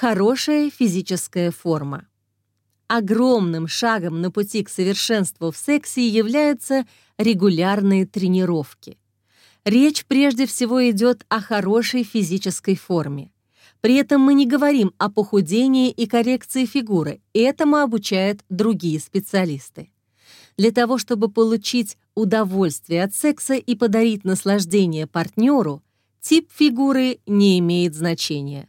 Хорошая физическая форма. Огромным шагом на пути к совершенству в сексе являются регулярные тренировки. Речь прежде всего идет о хорошей физической форме. При этом мы не говорим о похудении и коррекции фигуры, этому обучают другие специалисты. Для того, чтобы получить удовольствие от секса и подарить наслаждение партнеру, тип фигуры не имеет значения.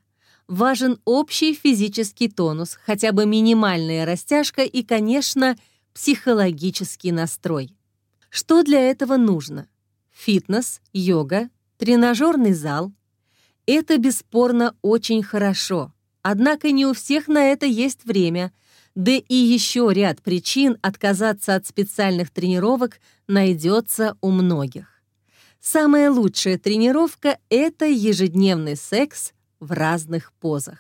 Важен общий физический тонус, хотя бы минимальная растяжка и, конечно, психологический настрой. Что для этого нужно? Фитнес, йога, тренажерный зал. Это бесспорно очень хорошо. Однако не у всех на это есть время – да и еще ряд причин отказаться от специальных тренировок найдется у многих. Самая лучшая тренировка — это ежедневный секс в разных позах.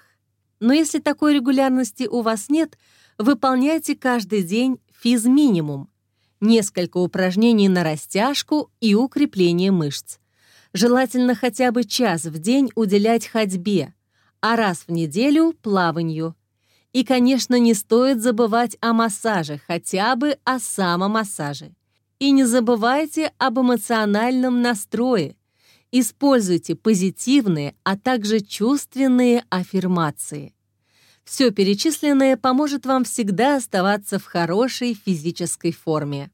Но если такой регулярности у вас нет, выполняйте каждый день физминимум. Несколько упражнений на растяжку и укрепление мышц. Желательно хотя бы час в день уделять ходьбе, а раз в неделю — плаванию. И, конечно, не стоит забывать о массаже, хотя бы о самомассаже. И не забывайте об эмоциональном настрое. Используйте позитивные, а также чувственные аффирмации. Все перечисленное поможет вам всегда оставаться в хорошей физической форме.